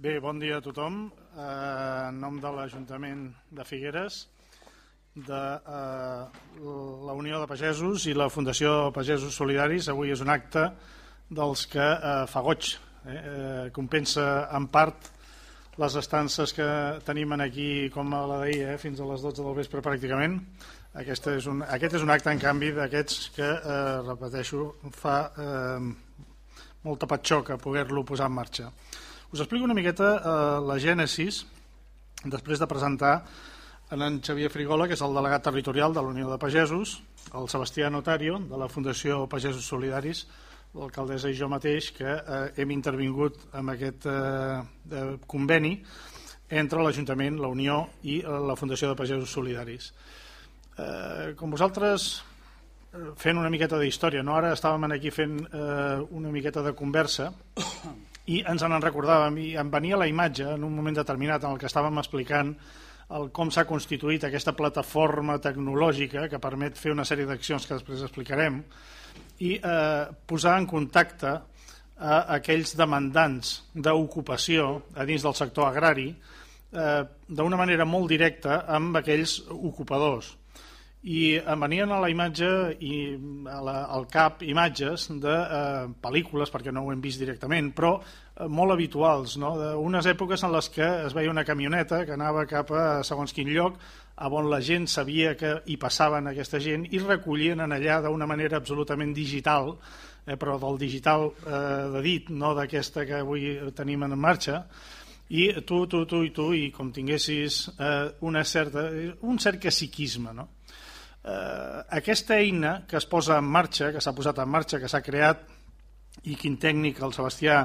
Bé, bon dia a tothom. Eh, en nom de l'Ajuntament de Figueres, de eh, la Unió de Pagesos i la Fundació Pagesos Solidaris, avui és un acte dels que eh, fa goig. Eh, eh, compensa en part les estances que tenim aquí com a la d'ahir, eh, fins a les 12 del vespre pràcticament. Aquest és un, aquest és un acte, en canvi, d'aquests que, eh, repeteixo, fa eh, molta patxoca poder-lo posar en marxa. Us explico una miqueta eh, la gènesis després de presentar en en Xavier Frigola, que és el delegat territorial de la Unió de Pagesos, el Sebastià Notario, de la Fundació Pagesos Solidaris, l'alcaldessa i jo mateix, que eh, hem intervingut amb aquest eh, conveni entre l'Ajuntament, la Unió i eh, la Fundació de Pagesos Solidaris. Eh, com vosaltres eh, fent una miqueta d'història, no? ara estàvem aquí fent eh, una miqueta de conversa i ens en recordàvem i em venia la imatge en un moment determinat en el que estàvem explicant el, com s'ha constituït aquesta plataforma tecnològica que permet fer una sèrie d'accions que després explicarem i eh, posar en contacte a aquells demandants d'ocupació a dins del sector agrari eh, d'una manera molt directa amb aquells ocupadors i em venien a la imatge i a la, al cap imatges de eh, pel·lícules, perquè no ho hem vist directament, però eh, molt habituals, no? unes èpoques en les que es veia una camioneta que anava cap a segons quin lloc, a on la gent sabia que hi passaven aquesta gent i recollien en allà d'una manera absolutament digital, eh, però del digital eh, de dit, no d'aquesta que avui tenim en marxa, i tu, tu, tu i tu, i com tinguessis eh, una certa, un cert caciquisme, no? Eh, aquesta eina que es posa en marxa, que s'ha posat en marxa, que s'ha creat, i quin tècnic, el Sebastià,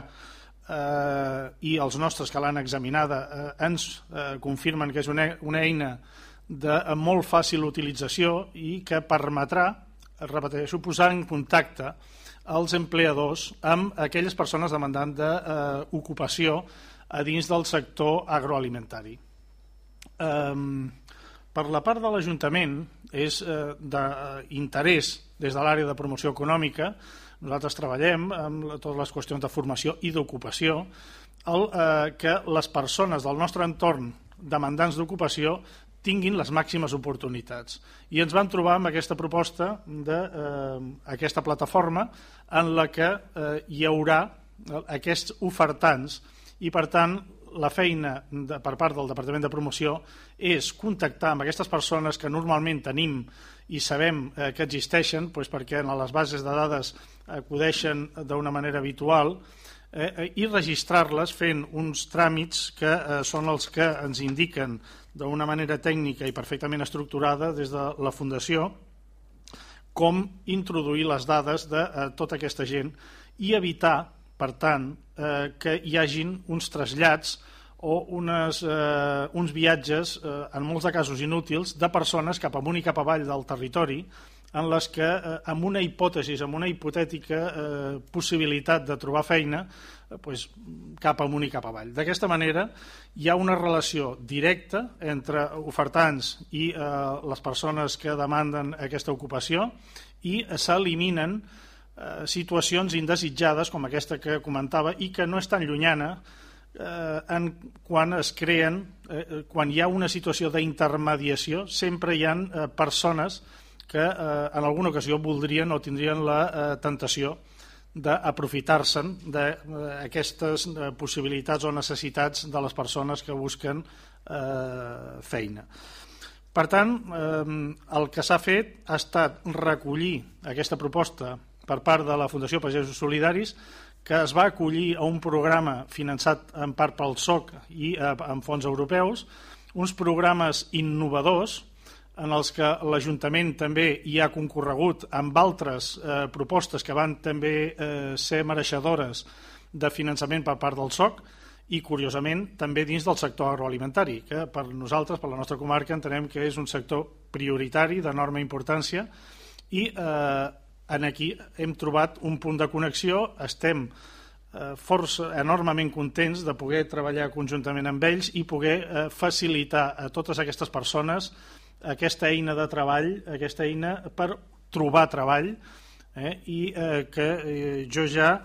eh, i els nostres que l'han examinada eh, ens eh, confirmen que és una, una eina de molt fàcil utilització i que permetrà, repeteixo, posar en contacte els empleadors amb aquelles persones demandant d'ocupació a dins del sector agroalimentari. Eh, per la part de l'Ajuntament és eh, d'interès des de l'àrea de promoció econòmica, nosaltres treballem amb totes les qüestions de formació i d'ocupació, el, eh, que les persones del nostre entorn demandants d'ocupació tinguin les màximes oportunitats. I ens vam trobar amb aquesta proposta d'aquesta eh, plataforma en la que eh, hi haurà aquests ofertants i, per tant, la feina de, per part del Departament de Promoció és contactar amb aquestes persones que normalment tenim i sabem eh, que existeixen doncs perquè en les bases de dades acudeixen d'una manera habitual eh, eh, i registrar-les fent uns tràmits que eh, són els que ens indiquen d'una manera tècnica i perfectament estructurada des de la Fundació com introduir les dades de eh, tota aquesta gent i evitar per tant, eh, que hi hagin uns trasllats o unes, eh, uns viatges, eh, en molts de casos inútils, de persones cap amunt i cap avall del territori, en les que, eh, amb una hipòtesi, amb una hipotètica eh, possibilitat de trobar feina, eh, pues, cap amunt i cap avall. D'aquesta manera, hi ha una relació directa entre ofertants i eh, les persones que demanden aquesta ocupació i s'eliminen eh, eh, situacions indesitjades com aquesta que comentava i que no és tan llunyana eh, en, quan es creen, eh, eh quan hi ha una situació d'intermediació, sempre hi ha eh, persones que eh, en alguna ocasió voldrien o tindrien la eh, tentació d'aprofitar-se'n d'aquestes eh, possibilitats o necessitats de les persones que busquen eh, feina. Per tant, eh, el que s'ha fet ha estat recollir aquesta proposta per part de la Fundació Pagesos Solidaris que es va acollir a un programa finançat en part pel SOC i eh, amb fons europeus, uns programes innovadors en els que l'Ajuntament també hi ha concorregut amb altres eh, propostes que van també eh, ser mereixedores de finançament per part del SOC i, curiosament, també dins del sector agroalimentari, que per nosaltres, per la nostra comarca, entenem que és un sector prioritari d'enorme importància i eh, en aquí hem trobat un punt de connexió, estem eh, força, enormement contents de poder treballar conjuntament amb ells i poder eh, facilitar a totes aquestes persones aquesta eina de treball, aquesta eina per trobar treball eh, i eh, que eh, jo ja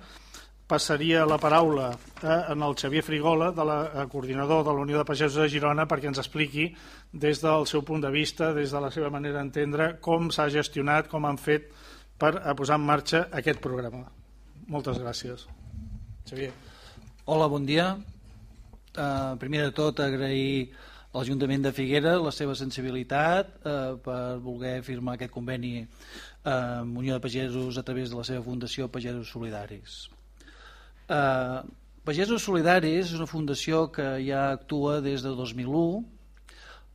passaria la paraula eh, en el Xavier Frigola, de la, eh, coordinador de la Unió de Pagesos de Girona, perquè ens expliqui des del seu punt de vista, des de la seva manera d'entendre, com s'ha gestionat, com han fet per a posar en marxa aquest programa. Moltes gràcies. Xavier. Hola, bon dia. Uh, primer de tot, agrair a l'Ajuntament de Figuera la seva sensibilitat uh, per voler firmar aquest conveni amb Unió de Pagesos a través de la seva fundació Pagesos Solidaris. Eh, Pagesos Solidaris és una fundació que ja actua des de 2001.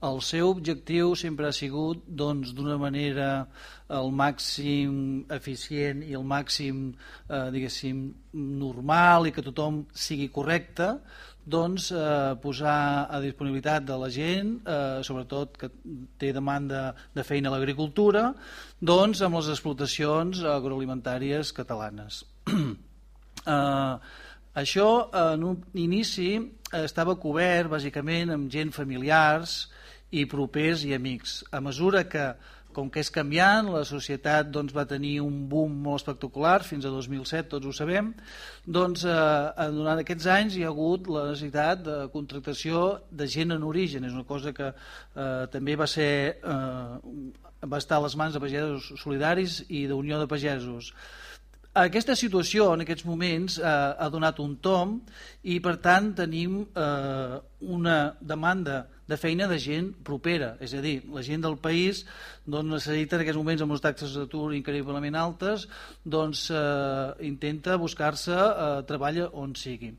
El seu objectiu sempre ha sigut doncs, d'una manera el màxim eficient i el màxim eh, diguéssim normal i que tothom sigui correcte doncs, eh, posar a disponibilitat de la gent, eh, sobretot que té demanda de feina a l'agricultura, doncs, amb les explotacions agroalimentàries catalanes. eh, això, en un inici, estava cobert bàsicament amb gent familiars i propers i amics. A mesura que com que és canviant, la societat doncs, va tenir un boom molt espectacular fins a 2007, tots ho sabem, doncs eh, durant aquests anys hi ha hagut la necessitat de contractació de gent en origen, és una cosa que eh, també va ser eh, va estar a les mans de pagesos solidaris i d'Unió de Pagesos. Aquesta situació en aquests moments eh, ha donat un tom i per tant tenim eh, una demanda de feina de gent propera, és a dir, la gent del país doncs, necessita en aquests moments amb les taxes d'atur increïblement altes doncs eh, intenta buscar-se eh, treball on sigui.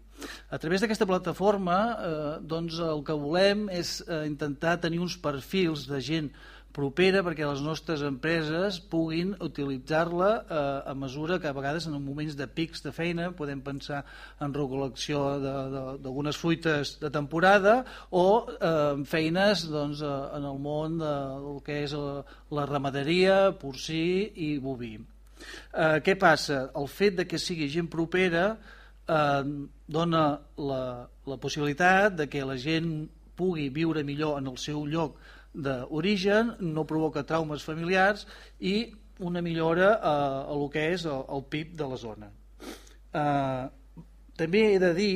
A través d'aquesta plataforma eh, doncs, el que volem és eh, intentar tenir uns perfils de gent propera perquè les nostres empreses puguin utilitzar-la eh, a mesura que a vegades en moments de pics de feina podem pensar en recol·lecció d'algunes fruites de temporada o eh, feines doncs, eh, en el món del que és la, la ramaderia, porcí i boví. Eh, què passa? El fet de que sigui gent propera eh, dona la, la possibilitat de que la gent pugui viure millor en el seu lloc d'origen, no provoca traumes familiars i una millora a, a el que és el, el PIB de la zona. Eh, també he de dir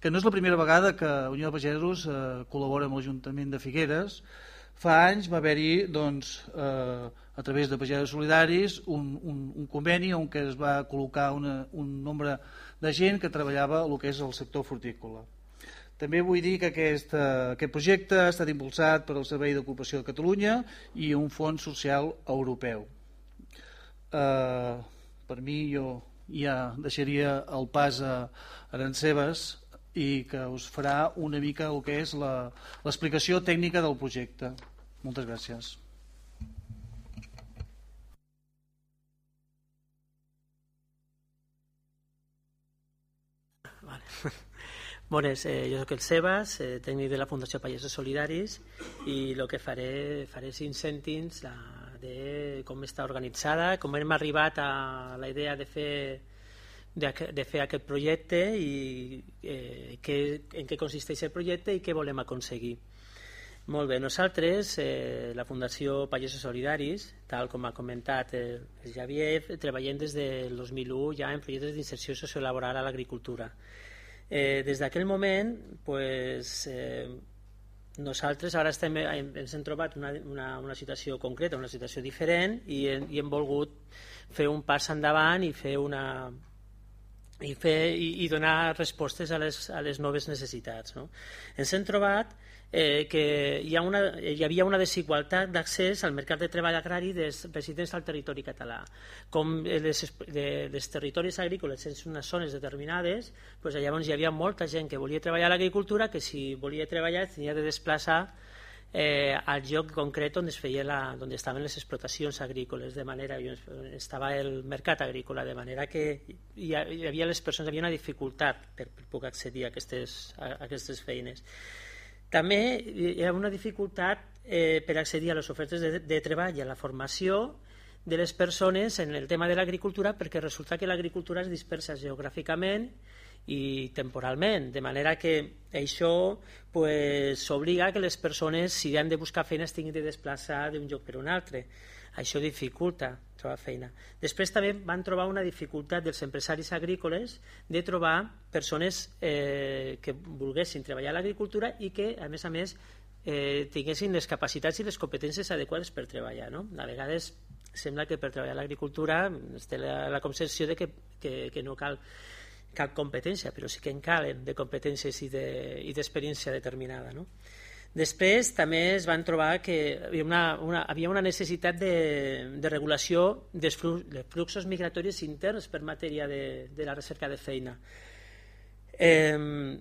que no és la primera vegada que Unió de Pagesos eh, col·labora amb l'Ajuntament de Figueres. Fa anys va haver-hi doncs, eh, a través de Pagesos Solidaris un, un, un conveni on es va col·locar una, un nombre de gent que treballava el que és el sector frutícola. També vull dir que aquest, eh, aquest projecte ha estat impulsat per al Servei d'Ocupació de Catalunya i un fons social europeu. Eh, per mi jo ja deixaria el pas a Aranceves i que us farà una mica el que és l'explicació tècnica del projecte. Moltes gràcies. Vale. Bones, eh, jo soc el Sebas, eh, tècnic de la Fundació Pagesos Solidaris i el que faré, faré cinc cèntims de com està organitzada, com hem arribat a la idea de fer de, de fer aquest projecte i eh, que, en què consisteix el projecte i què volem aconseguir. Molt bé, nosaltres, eh, la Fundació Pagesos Solidaris, tal com ha comentat eh, el Javier, treballem des del 2001 ja en projectes d'inserció sociolaboral a l'agricultura. Eh, des d'aquell moment, pues, eh, nosaltres ara estem, ens hem trobat una, una, una situació concreta, una situació diferent i, i hem volgut fer un pas endavant i fer una i, fer, i, i donar respostes a les, a les noves necessitats. No? Ens hem trobat eh, que hi, ha una, hi havia una desigualtat d'accés al mercat de treball agrari dels residents al territori català. Com les, de, les territoris agrícoles en unes zones determinades, doncs llavors hi havia molta gent que volia treballar a l'agricultura que si volia treballar tenia de desplaçar eh, al lloc concret on es feia la, on estaven les explotacions agrícoles de manera estava el mercat agrícola de manera que hi, havia les persones hi havia una dificultat per, per poder accedir a aquestes, a aquestes feines també hi ha una dificultat eh, per accedir a les ofertes de, de treball i a la formació de les persones en el tema de l'agricultura perquè resulta que l'agricultura es dispersa geogràficament i temporalment, de manera que això pues, que les persones, si han de buscar feines, tinguin de desplaçar d'un lloc per un altre. Això dificulta trobar feina. Després també van trobar una dificultat dels empresaris agrícoles de trobar persones eh, que volguessin treballar a l'agricultura i que, a més a més, eh, tinguessin les capacitats i les competències adequades per treballar. No? A vegades sembla que per treballar a l'agricultura es té la, la concepció de que, que, que no cal cap competència, però sí que en calen de competències i d'experiència de, determinada. No? Després també es van trobar que havia una, una, havia una necessitat de, de regulació dels fluxos migratoris interns per matèria de, de la recerca de feina. Eh,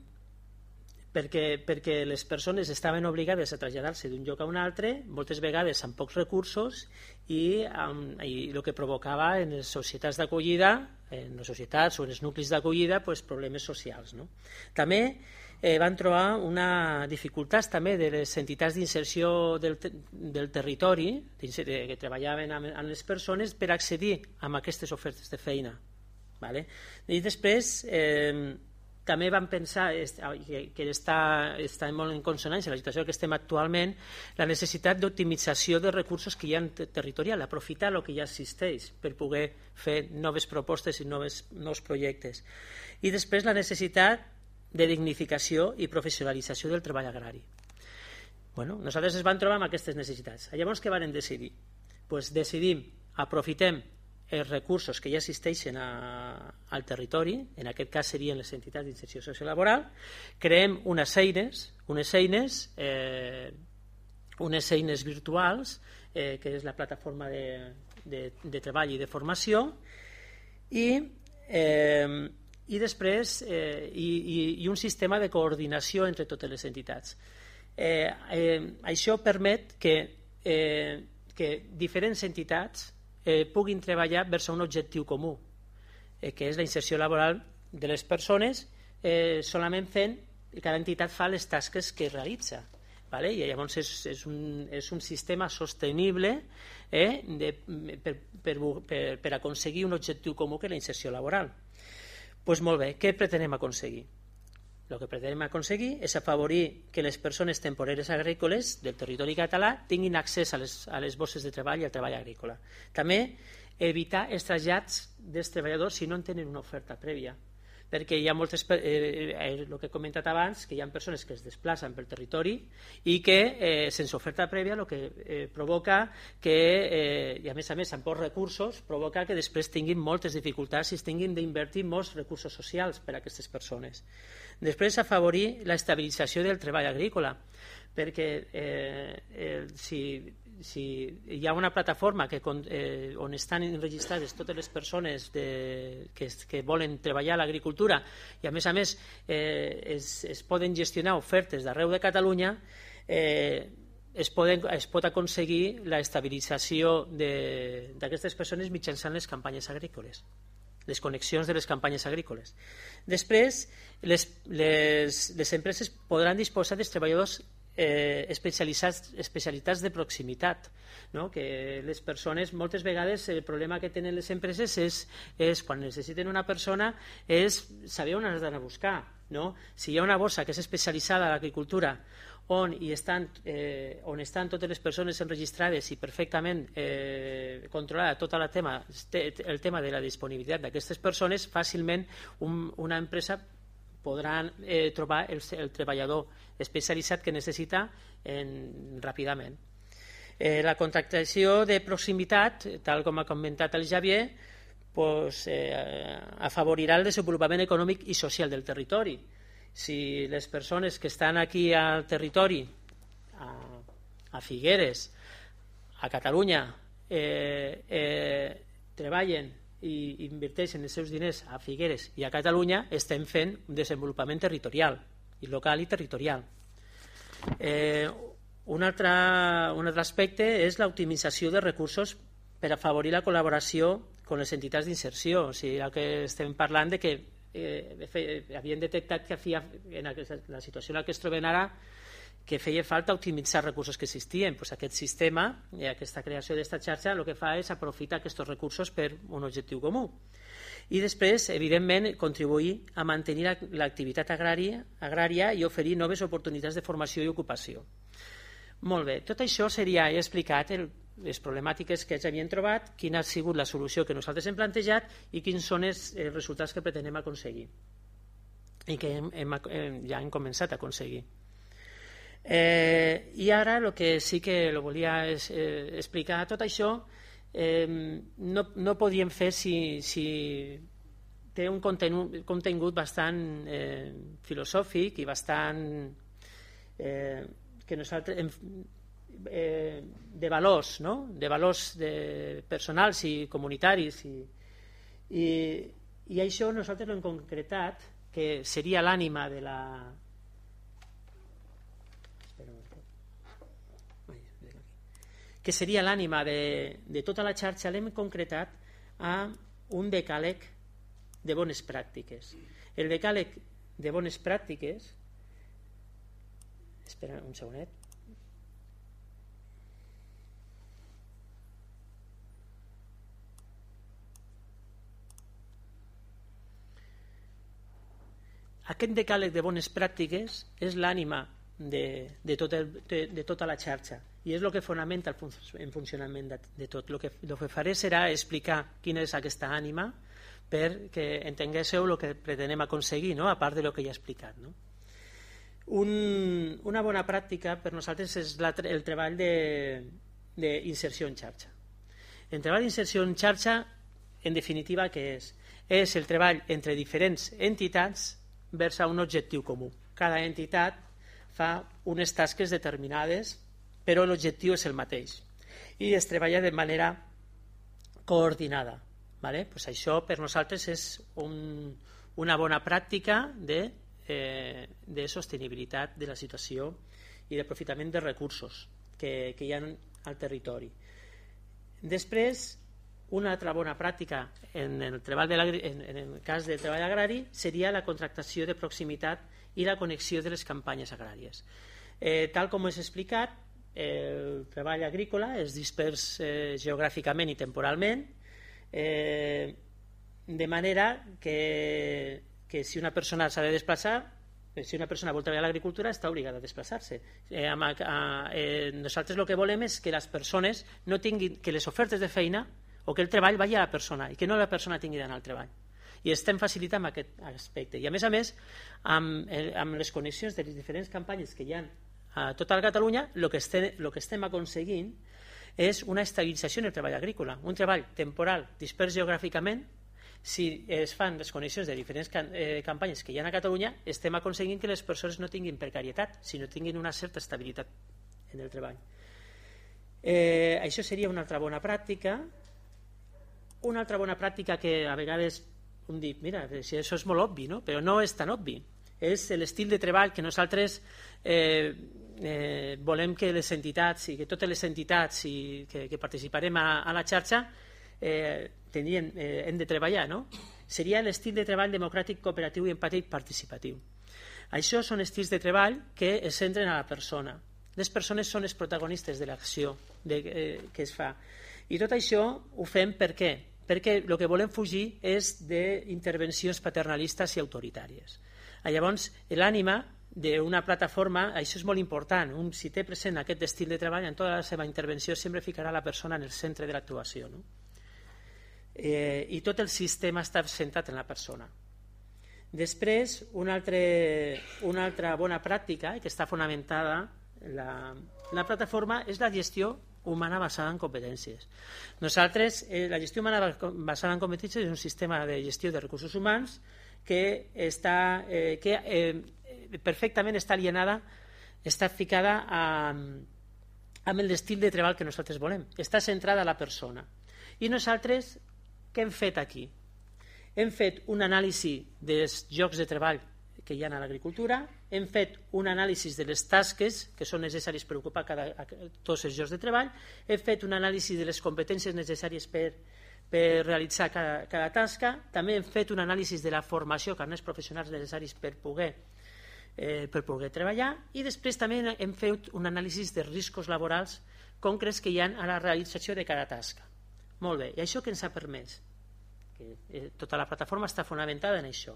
perquè, perquè les persones estaven obligades a traslladar-se d'un lloc a un altre, moltes vegades amb pocs recursos, i, amb, i el que provocava en les societats d'acollida, en les societats o en els nuclis d'acollida, pues, problemes socials. No? També eh, van trobar una dificultat també de les entitats d'inserció del, del territori que treballaven amb, amb les persones per accedir a aquestes ofertes de feina. Vale? I després eh, també vam pensar que, que està, està molt en consonància la situació que estem actualment, la necessitat d'optimització de recursos que hi ha territorial, aprofitar el que ja existeix per poder fer noves propostes i noves, nous projectes. I després la necessitat de dignificació i professionalització del treball agrari. Bueno, nosaltres es van trobar amb aquestes necessitats. Llavors, què varen decidir? Pues decidim, aprofitem els recursos que ja existeixen a, al territori, en aquest cas serien les entitats d'inserció sociolaboral, creem unes eines, unes eines, eh, unes eines virtuals, eh, que és la plataforma de, de, de treball i de formació, i eh, i després eh, i, i, i un sistema de coordinació entre totes les entitats. Eh, eh, això permet que, eh, que diferents entitats eh, puguin treballar vers un objectiu comú, eh, que és la inserció laboral de les persones eh, solament fent, cada entitat fa les tasques que realitza. Vale? I llavors és, és, un, és un sistema sostenible eh, de, per, per, per, per aconseguir un objectiu comú que és la inserció laboral pues molt bé, què pretenem aconseguir? El que pretenem aconseguir és afavorir que les persones temporeres agrícoles del territori català tinguin accés a les, a les bosses de treball i al treball agrícola. També evitar els trasllats dels treballadors si no en tenen una oferta prèvia perquè hi ha moltes, eh, eh, el que he comentat abans, que hi ha persones que es desplacen pel territori i que eh, sense oferta prèvia el que eh, provoca que, eh, i a més a més amb pocs recursos, provoca que després tinguin moltes dificultats i tinguin d'invertir molts recursos socials per a aquestes persones. Després, afavorir l'estabilització del treball agrícola, perquè eh, eh, si si hi ha una plataforma que, eh, on estan enregistrades totes les persones de, que, que volen treballar a l'agricultura i a més a més eh, es, es poden gestionar ofertes d'arreu de Catalunya eh, es, poden, es pot aconseguir la estabilització d'aquestes persones mitjançant les campanyes agrícoles les connexions de les campanyes agrícoles. Després, les, les, les empreses podran disposar dels treballadors eh, especialitats, especialitats de proximitat no? que les persones moltes vegades el problema que tenen les empreses és, és quan necessiten una persona és saber on has d'anar a buscar no? si hi ha una bossa que és especialitzada a l'agricultura on, hi estan, eh, on estan totes les persones enregistrades i perfectament eh, controlada tot el tema, el tema de la disponibilitat d'aquestes persones, fàcilment un, una empresa podran eh, trobar el, el treballador especialitzat que necessita en, ràpidament. Eh, la contractació de proximitat, tal com ha comentat el Javier, pues, eh, afavorirà el desenvolupament econòmic i social del territori. Si les persones que estan aquí al territori, a, a Figueres, a Catalunya, eh, eh, treballen i inverteixen els seus diners a Figueres i a Catalunya, estem fent un desenvolupament territorial, i local i territorial. Eh, un, altre, un altre aspecte és l'optimització de recursos per afavorir la col·laboració amb les entitats d'inserció. O sigui, el que estem parlant de que eh, havien detectat que havia, en la situació en la que es troben ara que feia falta optimitzar recursos que existien. Pues aquest sistema i aquesta creació d'esta xarxa el que fa és aprofitar aquests recursos per un objectiu comú. I després, evidentment, contribuir a mantenir l'activitat agrària, agrària i oferir noves oportunitats de formació i ocupació. Molt bé, tot això seria, he explicat, el, les problemàtiques que ja havien trobat, quina ha sigut la solució que nosaltres hem plantejat i quins són els, els resultats que pretenem aconseguir i que hem, hem, ja hem començat a aconseguir. Eh, I ara el que sí que lo volia es, eh, explicar, tot això eh, no, no podíem fer si, si té un contingut, contingut bastant eh, filosòfic i bastant eh, que nosaltres hem, eh, de valors, no? de valors de personals i comunitaris i, i, i això nosaltres l'hem concretat que seria l'ànima de la que seria l'ànima de, de tota la xarxa, l'hem concretat a un decàleg de bones pràctiques. El decàleg de bones pràctiques espera un segonet aquest decàleg de bones pràctiques és l'ànima de, de, tot el, de, de tota la xarxa i és el que fonamenta el, fun el funcionament de, de tot. El que, el que faré serà explicar quina és aquesta ànima perquè entenguéssiu el que pretenem aconseguir, no? a part de lo que ja he explicat. No? Un, una bona pràctica per nosaltres és la, el treball d'inserció en xarxa. El treball d'inserció en xarxa, en definitiva, què és? És el treball entre diferents entitats vers a un objectiu comú. Cada entitat fa unes tasques determinades però l'objectiu és el mateix i es treballa de manera coordinada. Vale? Pues això per nosaltres és un, una bona pràctica de, eh, de sostenibilitat de la situació i d'aprofitament de recursos que, que hi ha al territori. Després, una altra bona pràctica en el, treball de en, en el cas del treball agrari seria la contractació de proximitat i la connexió de les campanyes agràries. Eh, tal com us he explicat, el treball agrícola és dispers eh, geogràficament i temporalment eh, de manera que, que si una persona s'ha de desplaçar eh, si una persona vol treballar a l'agricultura està obligada a desplaçar-se. Eh, eh, nosaltres el que volem és que les persones no tinguin que les ofertes de feina o que el treball vagi a la persona i que no la persona tingui d'anar al treball. I estem facilitant aquest aspecte. I a més a més amb, amb les connexions de les diferents campanyes que hi ha a tota Catalunya el que, estem, el que estem aconseguint és una estabilització en el treball agrícola, un treball temporal dispers geogràficament si es fan les connexions de diferents can, eh, campanyes que hi ha a Catalunya, estem aconseguint que les persones no tinguin precarietat, sinó tinguin una certa estabilitat en el treball. Eh, això seria una altra bona pràctica. Una altra bona pràctica que a vegades un dit, mira, si això és molt obvi, no? però no és tan obvi. És l'estil de treball que nosaltres eh, eh, volem que les entitats i que totes les entitats i que, que participarem a, a la xarxa eh, tindrien, eh, hem de treballar no? seria l'estil de treball democràtic, cooperatiu i empàtic participatiu això són estils de treball que es centren a la persona les persones són els protagonistes de l'acció eh, que es fa i tot això ho fem per què? perquè el que volem fugir és d'intervencions paternalistes i autoritàries llavors l'ànima d'una plataforma, això és molt important, un, si té present aquest estil de treball, en tota la seva intervenció sempre ficarà la persona en el centre de l'actuació. No? Eh, I tot el sistema està centrat en la persona. Després, una, altre, una altra bona pràctica, que està fonamentada, la, la plataforma, és la gestió humana basada en competències. Nosaltres, eh, la gestió humana basada en competències és un sistema de gestió de recursos humans que, està, eh, que eh, perfectament està alienada, està ficada a, amb l'estil de treball que nosaltres volem. Està centrada a la persona. I nosaltres, què hem fet aquí? Hem fet un anàlisi dels llocs de treball que hi ha a l'agricultura, hem fet un anàlisi de les tasques que són necessaris per ocupar cada, tots els llocs de treball, hem fet un anàlisi de les competències necessàries per, per realitzar cada, cada tasca, també hem fet un anàlisi de la formació carnets professionals necessaris per poder eh, per poder treballar i després també hem fet un anàlisi de riscos laborals concrets que hi ha a la realització de cada tasca. Molt bé, i això que ens ha permès? Que eh, tota la plataforma està fonamentada en això.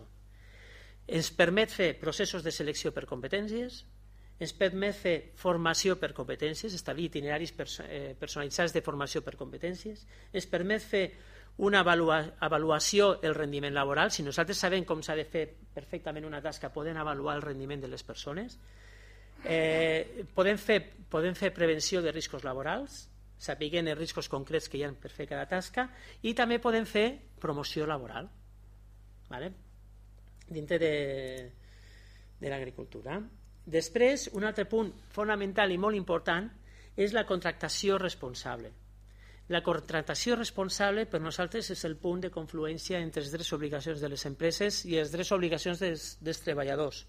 Ens permet fer processos de selecció per competències, ens permet fer formació per competències, establir itineraris eh, personalitzats de formació per competències, ens permet fer una avalua avaluació del rendiment laboral. Si nosaltres sabem com s'ha de fer perfectament una tasca, podem avaluar el rendiment de les persones. Eh, podem, fer, podem fer prevenció de riscos laborals, sapiguent els riscos concrets que hi ha per fer cada tasca, i també podem fer promoció laboral vale? dintre de, de l'agricultura. Després, un altre punt fonamental i molt important és la contractació responsable. La contractació responsable per nosaltres és el punt de confluència entre els drets i obligacions de les empreses i els drets i obligacions dels, dels treballadors.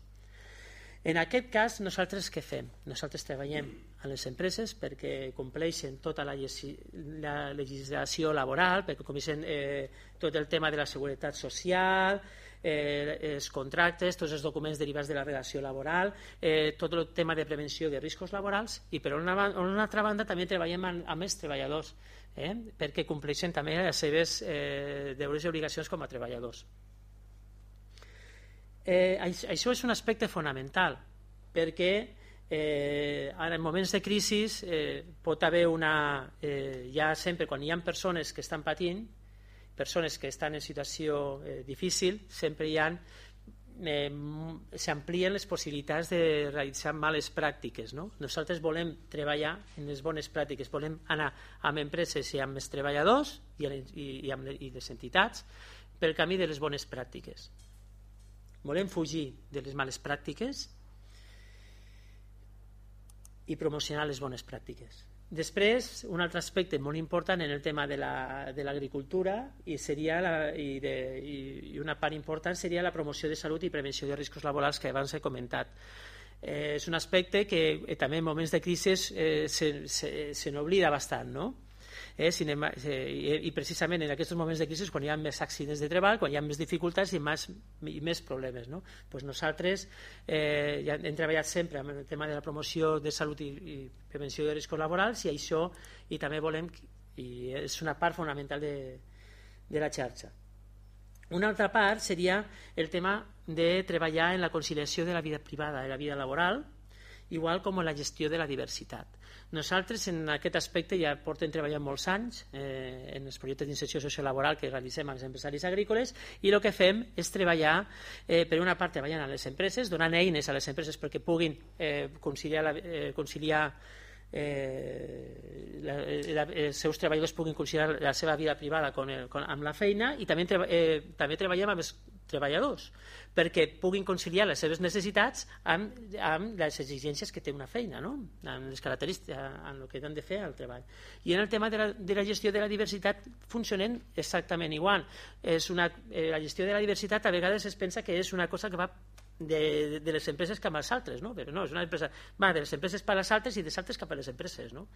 En aquest cas, nosaltres què fem? Nosaltres treballem a les empreses perquè compleixen tota la, la legislació laboral, perquè compleixen eh, tot el tema de la seguretat social, eh, els contractes, tots els documents derivats de la relació laboral, eh, tot el tema de prevenció de riscos laborals i per una, una altra banda també treballem amb, amb els treballadors eh, perquè compleixen també les seves eh, deures i obligacions com a treballadors. Eh, això és un aspecte fonamental perquè eh, ara en moments de crisi eh, pot haver una eh, ja sempre quan hi ha persones que estan patint persones que estan en situació eh, difícil sempre hi ha eh, s'amplien les possibilitats de realitzar males pràctiques no? nosaltres volem treballar en les bones pràctiques volem anar amb empreses i amb els treballadors i, i, i amb i les entitats pel camí de les bones pràctiques volem fugir de les males pràctiques i promocionar les bones pràctiques. Després, un altre aspecte molt important en el tema de l'agricultura la, i, seria la, i, de, i, una part important seria la promoció de salut i prevenció de riscos laborals que abans he comentat. Eh, és un aspecte que eh, també en moments de crisi eh, se, se, se n'oblida bastant, no? Eh, cinema, eh, i precisament en aquests moments de crisi quan hi ha més accidents de treball, quan hi ha més dificultats i més, i més problemes. No? Pues nosaltres eh, ja hem treballat sempre amb el tema de la promoció de salut i, i prevenció de riscos laborals i això i també volem i és una part fonamental de, de la xarxa. Una altra part seria el tema de treballar en la conciliació de la vida privada i la vida laboral, igual com la gestió de la diversitat. Nosaltres en aquest aspecte ja portem treballant molts anys eh, en els projectes d'inserció sociolaboral que realitzem amb els empresaris agrícoles i el que fem és treballar, eh, per una part treballant a les empreses, donant eines a les empreses perquè puguin eh, conciliar, la, eh, conciliar eh, la, la, els seus treballadors puguin conciliar la seva vida privada con el, con, amb la feina i també, eh, també treballem amb els treballadors perquè puguin conciliar les seves necessitats amb, amb les exigències que té una feina, no? amb les característiques, amb el que han de fer al treball. I en el tema de la, de la gestió de la diversitat funcionen exactament igual. És una, eh, la gestió de la diversitat a vegades es pensa que és una cosa que va de, de les empreses cap als altres, no? però no, és una empresa, va de les empreses per a les altres i de les altres cap a les empreses. No?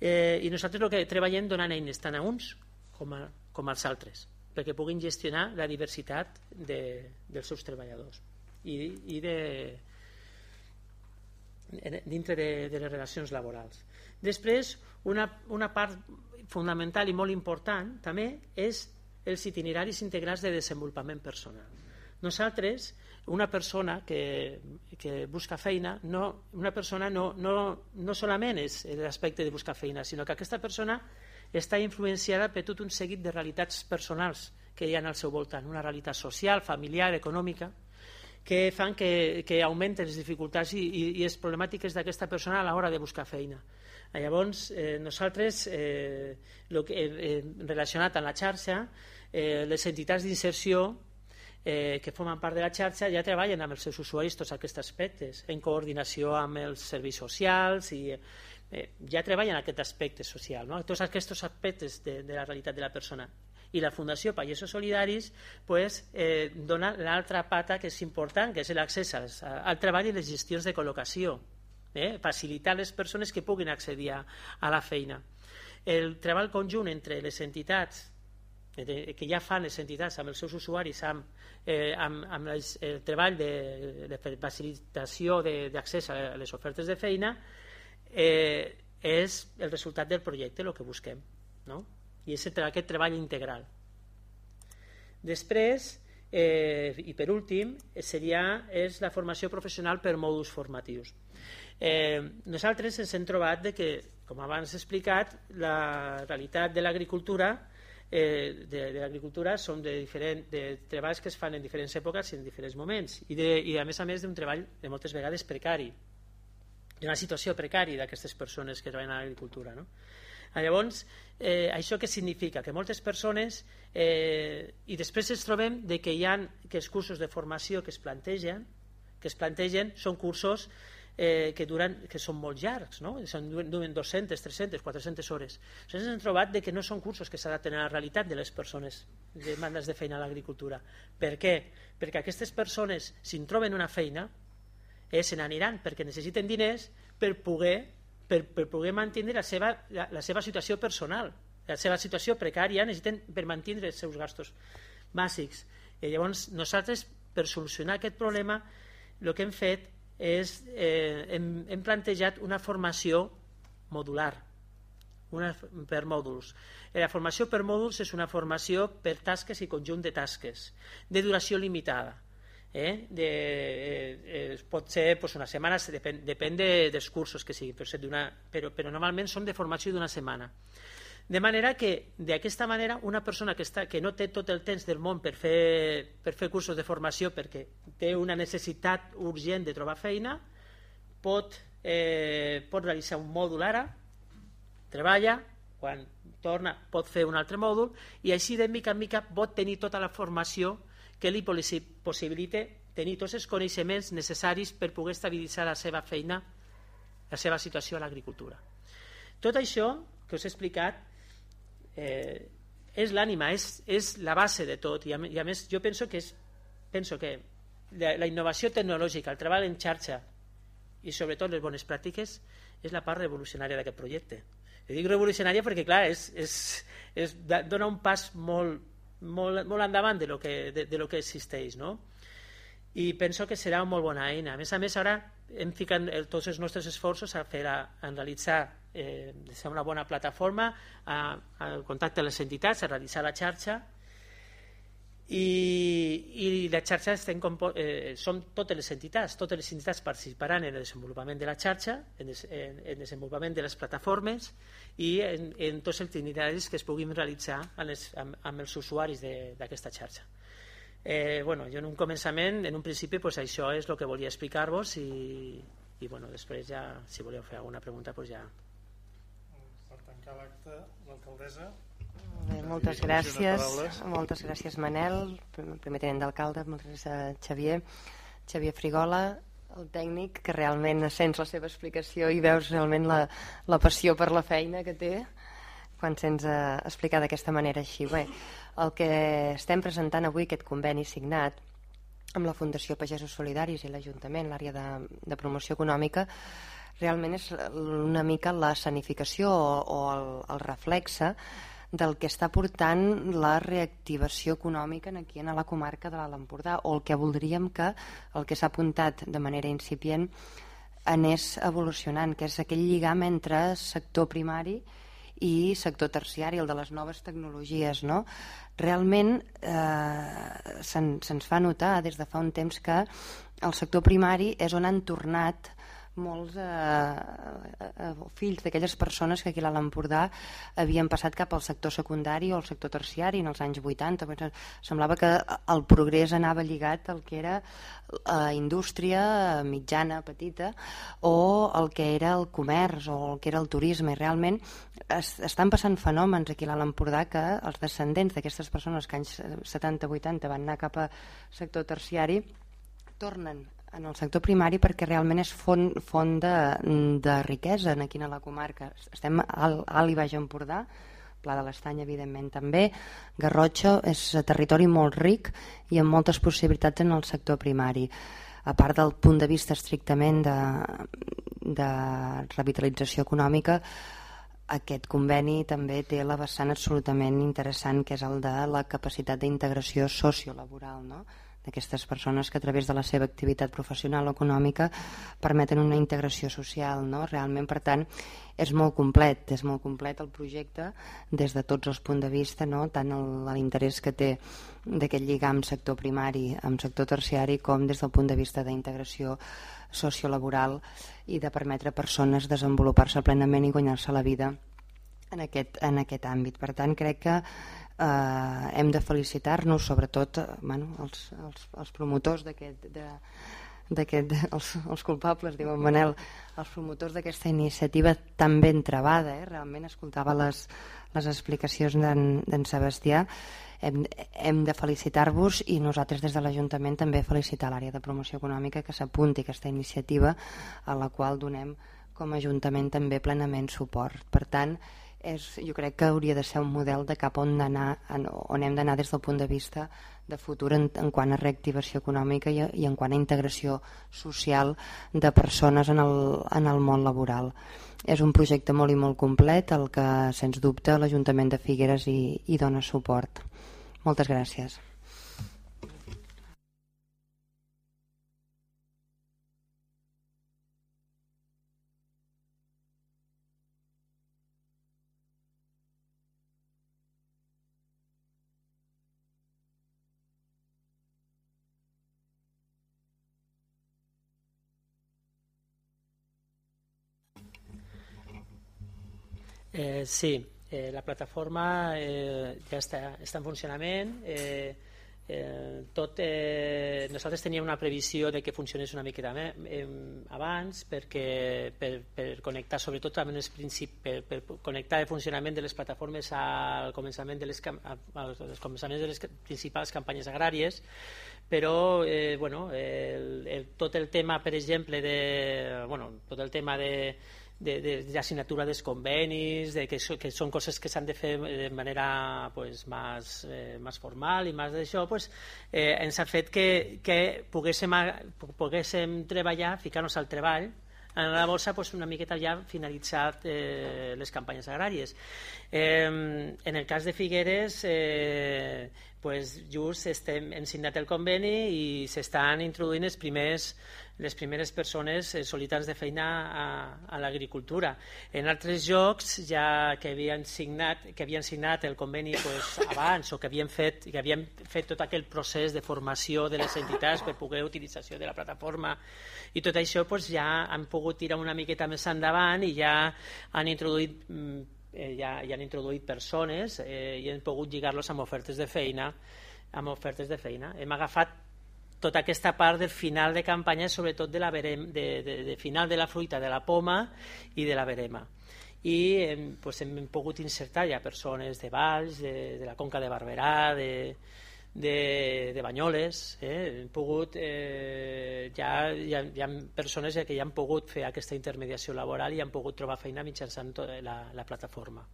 Eh, I nosaltres el que treballem donant eines tant a uns com, a, com als altres perquè puguin gestionar la diversitat de, dels seus treballadors i, i de, dintre de, de les relacions laborals. Després, una, una part fonamental i molt important també és els itineraris integrals de desenvolupament personal. Nosaltres, una persona que, que busca feina, no, una persona no, no, no solament és l'aspecte de buscar feina, sinó que aquesta persona està influenciada per tot un seguit de realitats personals que hi ha al seu voltant, una realitat social, familiar, econòmica, que fan que, que augmenten les dificultats i, i, i les problemàtiques d'aquesta persona a l'hora de buscar feina. Llavors, eh, nosaltres, eh, lo que, eh, relacionat amb la xarxa, eh, les entitats d'inserció eh, que formen part de la xarxa ja treballen amb els seus usuaris tots aquests aspectes, en coordinació amb els serveis socials i eh, ja treballen aquest aspecte social, no? tots aquests aspectes de, de la realitat de la persona. I la Fundació Pagesos Solidaris pues, eh, dona l'altra pata que és important, que és l'accés al, al treball i les gestions de col·locació, eh? facilitar les persones que puguin accedir a, a la feina. El treball conjunt entre les entitats que ja fan les entitats amb els seus usuaris amb, eh, amb, amb les, el treball de, de facilitació d'accés a les ofertes de feina eh, és el resultat del projecte el que busquem no? i és aquest treball integral després Eh, I per últim, seria, és la formació professional per mòduls formatius. Eh, nosaltres ens hem trobat de que, com abans he explicat, la realitat de l'agricultura eh, de, de l'agricultura són de, diferent, de treballs que es fan en diferents èpoques i en diferents moments i, de, i a més a més d'un treball de moltes vegades precari d'una situació precària d'aquestes persones que treballen a l'agricultura no? llavors eh, això què significa? que moltes persones eh, i després ens trobem de que hi ha que els cursos de formació que es plantegen que es plantegen són cursos eh, que, duran, que són molt llargs, no? Són, duen 200, 300, 400 hores. Nosaltres hem trobat de que no són cursos que s'adapten a la realitat de les persones de demandes de feina a l'agricultura. Per què? Perquè aquestes persones, si en troben una feina, eh, se n'aniran perquè necessiten diners per poder, per, per poder mantenir la seva, la, la seva situació personal, la seva situació precària, necessiten per mantenir els seus gastos bàsics. I llavors, nosaltres, per solucionar aquest problema, el que hem fet és, eh, hem, hem plantejat una formació modular una, per mòduls. Eh, la formació per mòduls és una formació per tasques i conjunt de tasques, de duració limitada. Eh? De, eh, eh, pot ser pues, una setmana, depèn, depèn de, dels cursos que sigui, però, però, però normalment són de formació d'una setmana. De manera que, d'aquesta manera, una persona que, està, que no té tot el temps del món per fer, per fer cursos de formació perquè té una necessitat urgent de trobar feina, pot, eh, pot realitzar un mòdul ara, treballa, quan torna pot fer un altre mòdul i així de mica en mica pot tenir tota la formació que li possibilite tenir tots els coneixements necessaris per poder estabilitzar la seva feina, la seva situació a l'agricultura. Tot això que us he explicat eh, és l'ànima, és, és la base de tot i a, i a més jo penso que, és, penso que la, la innovació tecnològica, el treball en xarxa i sobretot les bones pràctiques és la part revolucionària d'aquest projecte. Jo dic revolucionària perquè clar, és, és, és, dona un pas molt, molt, molt endavant de lo que, de, de lo que existeix. No? i penso que serà una molt bona eina. A més a més, ara hem ficat tots els nostres esforços a fer a, a realitzar eh, una bona plataforma, a, a contacte amb les entitats, a realitzar la xarxa i, i la xarxa estem eh, són totes les entitats, totes les entitats participaran en el desenvolupament de la xarxa, en, el, en, en desenvolupament de les plataformes i en, en tots els itineraris que es puguin realitzar amb els, amb, amb els usuaris d'aquesta xarxa. Eh, bueno, jo en un començament, en un principi, pues això és el que volia explicar-vos i, i bueno, després ja, si voleu fer alguna pregunta, pues ja... Tancar l'acte, l'alcaldessa... moltes gràcies, moltes gràcies Manel, primer tenent d'alcalde, moltes gràcies Xavier, Xavier Frigola, el tècnic, que realment sents la seva explicació i veus realment la, la passió per la feina que té quan sents eh, explicar d'aquesta manera així. Bé, el que estem presentant avui, aquest conveni signat amb la Fundació Pagesos Solidaris i l'Ajuntament, l'àrea de, de promoció econòmica, realment és una mica la sanificació o, o el, el reflexe del que està portant la reactivació econòmica aquí a la comarca de l'Alt Empordà o el que voldríem que el que s'ha apuntat de manera incipient anés evolucionant, que és aquell lligam entre sector primari i sector terciari, el de les noves tecnologies. No? Realment eh, se'ns se fa notar des de fa un temps que el sector primari és on han tornat molts eh, eh, fills d'aquelles persones que aquí a l'Empordà havien passat cap al sector secundari o al sector terciari en els anys 80 semblava que el progrés anava lligat al que era la indústria mitjana, petita o el que era el comerç o el que era el turisme. Realment es, estan passant fenòmens aquí a l'Empordà que els descendents d'aquestes persones que anys 70-80 van anar cap a sector terciari tornen en el sector primari perquè realment és font, font de, de riquesa aquí a la comarca. Estem al, alt i baix Empordà, Pla de l'Estany evidentment també, Garrotxa és territori molt ric i amb moltes possibilitats en el sector primari. A part del punt de vista estrictament de, de revitalització econòmica, aquest conveni també té la vessant absolutament interessant que és el de la capacitat d'integració sociolaboral, no? D'aquestes persones que a través de la seva activitat professional o econòmica permeten una integració social. No? Realment, per tant, és molt complet, és molt complet el projecte des de tots els punts de vista, no? tant l'interès que té d'aquest lligam sector primari amb sector terciari com des del punt de vista d'integració sociolaboral i de permetre a persones desenvolupar-se plenament i guanyar-se la vida en aquest, en aquest àmbit. Per tant, crec que eh, hem de felicitar-nos, sobretot bueno, els, els, els promotors d'aquest d'aquest, els, els culpables, diu en Manel, els promotors d'aquesta iniciativa tan ben trebada, eh? realment escoltava les, les explicacions d'en Sebastià, hem, hem de felicitar-vos i nosaltres des de l'Ajuntament també felicitar l'àrea de promoció econòmica que s'apunti aquesta iniciativa a la qual donem com a Ajuntament també plenament suport. Per tant, és, jo crec que hauria de ser un model de cap on, anar, on hem d'anar des del punt de vista de futur en, en quant a reactivació econòmica i, i en quant a integració social de persones en el, en el món laboral. És un projecte molt i molt complet el que, sens dubte, l'Ajuntament de Figueres hi, hi dona suport. Moltes gràcies. Eh, sí, eh, la plataforma eh, ja està, està en funcionament. Eh, eh, tot, eh, nosaltres teníem una previsió de que funcionés una miqueta més, eh, abans perquè per, per connectar sobretot també els principis, per, per connectar el funcionament de les plataformes al començament de les, als començaments de les principals campanyes agràries però eh, bueno, el, el, tot el tema per exemple de, bueno, tot el tema de de, de, de assignatura dels convenis, de que, que són coses que s'han de fer de manera pues, més, eh, més formal i més d'això, pues, eh, ens ha fet que, que poguéssim, poguéssim treballar, ficar-nos al treball, en la bolsa pues, una miqueta ja finalitzat eh, les campanyes agràries. Eh, en el cas de Figueres, eh, pues, just estem, hem signat el conveni i s'estan introduint els primers les primeres persones eh, solitars de feina a, a l'agricultura. En altres jocs ja que havien signat, que havien signat el conveni pues, abans o que havien, fet, que havien fet tot aquell procés de formació de les entitats per poder utilització de la plataforma i tot això pues, ja han pogut tirar una miqueta més endavant i ja han introduït mm, eh, ja, ja han introduït persones eh, i han pogut lligar-los amb ofertes de feina amb ofertes de feina. Hem agafat tota aquesta part del final de campanya, sobretot de, la verem, de, de, de final de la fruita, de la poma i de la verema. I hem, pues, hem pogut insertar ja persones de Valls, de, de la Conca de Barberà, de, de, de Banyoles, eh? hem pogut, eh, ja, ja, hi ha persones que ja han pogut fer aquesta intermediació laboral i han pogut trobar feina mitjançant la, la plataforma.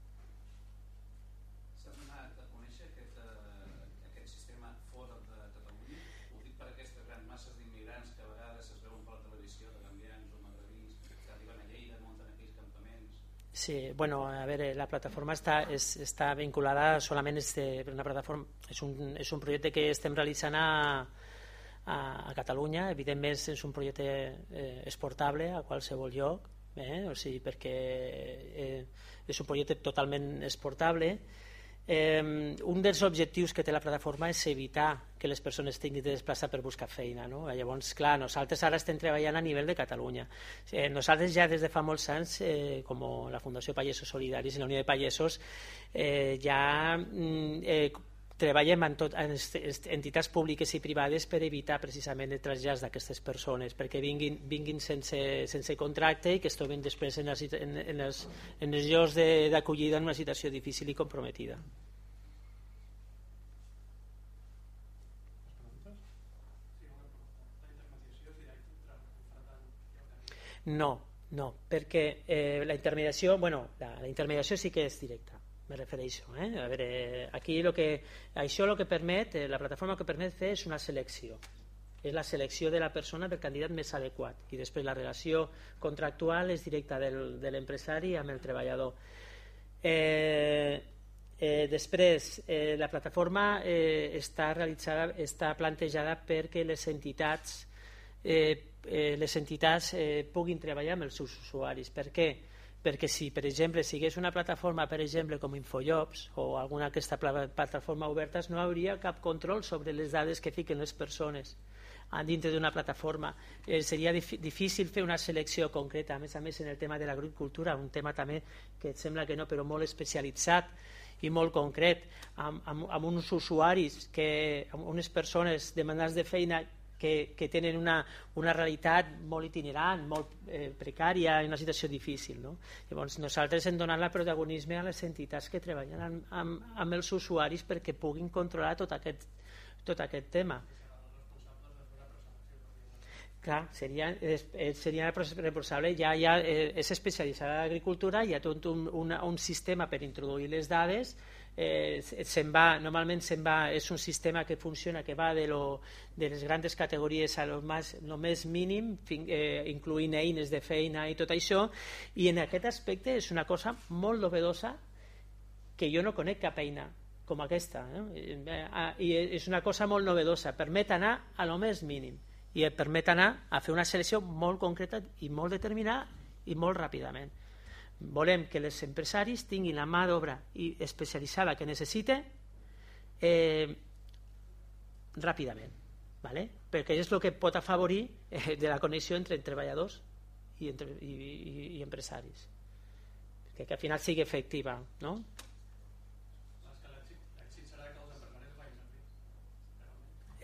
Sí, bueno, a veure, la plataforma està, és, està vinculada solament és una plataforma, és un, és un projecte que estem realitzant a, a, a Catalunya, evidentment és un projecte eh, exportable a qualsevol lloc, eh? o sigui, perquè eh, és un projecte totalment exportable Eh, un dels objectius que té la plataforma és evitar que les persones tinguin de desplaçar per buscar feina. No? Llavors, clar, nosaltres ara estem treballant a nivell de Catalunya. Eh, nosaltres ja des de fa molts anys, eh, com la Fundació Pallesos Solidaris i la Unió de Pallesos, eh, ja mm, eh, treballem en, tot, en entitats públiques i privades per evitar precisament el trasllat d'aquestes persones, perquè vinguin, vinguin sense, sense contracte i que es trobin després en, les, en, en, els, en els llocs d'acollida en una situació difícil i comprometida. No, no, perquè eh, la intermediació, bueno, la, la intermediació sí que és directa me refereixo. Eh? A veure, aquí lo que, això el que permet, eh, la plataforma que permet fer és una selecció. És la selecció de la persona del candidat més adequat i després la relació contractual és directa del, de l'empresari amb el treballador. Eh, Eh, després, eh, la plataforma eh, està, realitzada, està plantejada perquè les entitats, eh, eh, les entitats eh, puguin treballar amb els seus usuaris. Per què? Perquè si, per exemple, sigués una plataforma, per exemple, com Infojobs o alguna aquesta plataforma oberta, no hauria cap control sobre les dades que fiquen les persones dintre d'una plataforma. Eh, seria difícil fer una selecció concreta, a més a més en el tema de l'agricultura, un tema també que et sembla que no, però molt especialitzat i molt concret, amb, amb, amb uns usuaris, que, amb unes persones demandants de feina que, que tenen una, una realitat molt itinerant, molt eh, precària, i una situació difícil. No? Llavors, nosaltres hem donat el protagonisme a les entitats que treballen amb, amb, amb els usuaris perquè puguin controlar tot aquest, tot aquest tema. Clar, seria, seria responsable, ja, ja eh, és especialitzada en l'agricultura, hi ha tot un, un, un sistema per introduir les dades, eh, se'n va, normalment se'n va, és un sistema que funciona, que va de, lo, de les grans categories a lo, más, lo més mínim, fin, eh, incluint eines de feina i tot això, i en aquest aspecte és una cosa molt novedosa que jo no conec cap eina com aquesta. Eh? I és una cosa molt novedosa, permet anar a lo més mínim i et permet anar a fer una selecció molt concreta i molt determinada i molt ràpidament. Volem que els empresaris tinguin la mà d'obra especialitzada que necessite eh, ràpidament, ¿vale? perquè és el que pot afavorir eh, de la connexió entre treballadors i, entre, i, i, i empresaris que, que al final sigui efectiva no?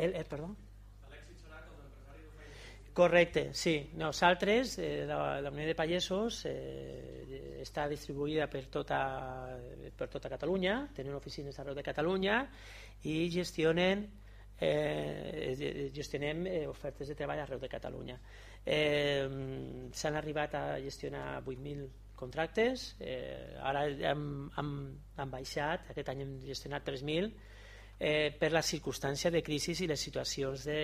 El, el, perdó? Correcte, sí. Nosaltres, eh, la, la Unió de Pagesos, eh, està distribuïda per tota, per tota Catalunya, tenen oficines arreu de Catalunya i gestionen eh, gestionem eh, ofertes de treball arreu de Catalunya. Eh, S'han arribat a gestionar 8.000 contractes, eh, ara hem, hem, hem baixat, aquest any hem gestionat 3.000, eh, per la circumstància de crisi i les situacions de,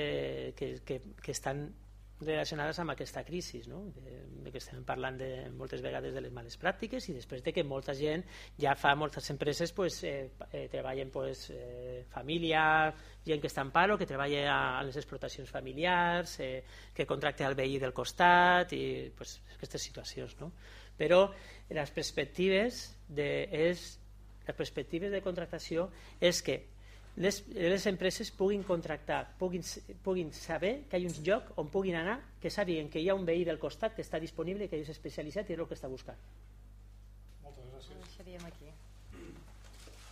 que, que, que estan relacionades amb aquesta crisi, no? de, de que estem parlant de, moltes vegades de les males pràctiques i després de que molta gent, ja fa moltes empreses pues, eh, eh, treballen pues, eh, família, gent que està en paro, que treballa a, a les explotacions familiars, eh, que contracta el veí del costat i pues, aquestes situacions. No? Però les perspectives de, és, les perspectives de contractació és que les, les empreses puguin contractar, puguin, puguin saber que hi ha un lloc on puguin anar, que sàpiguen que hi ha un veí del costat que està disponible, que és especialitzat i és el que està buscant.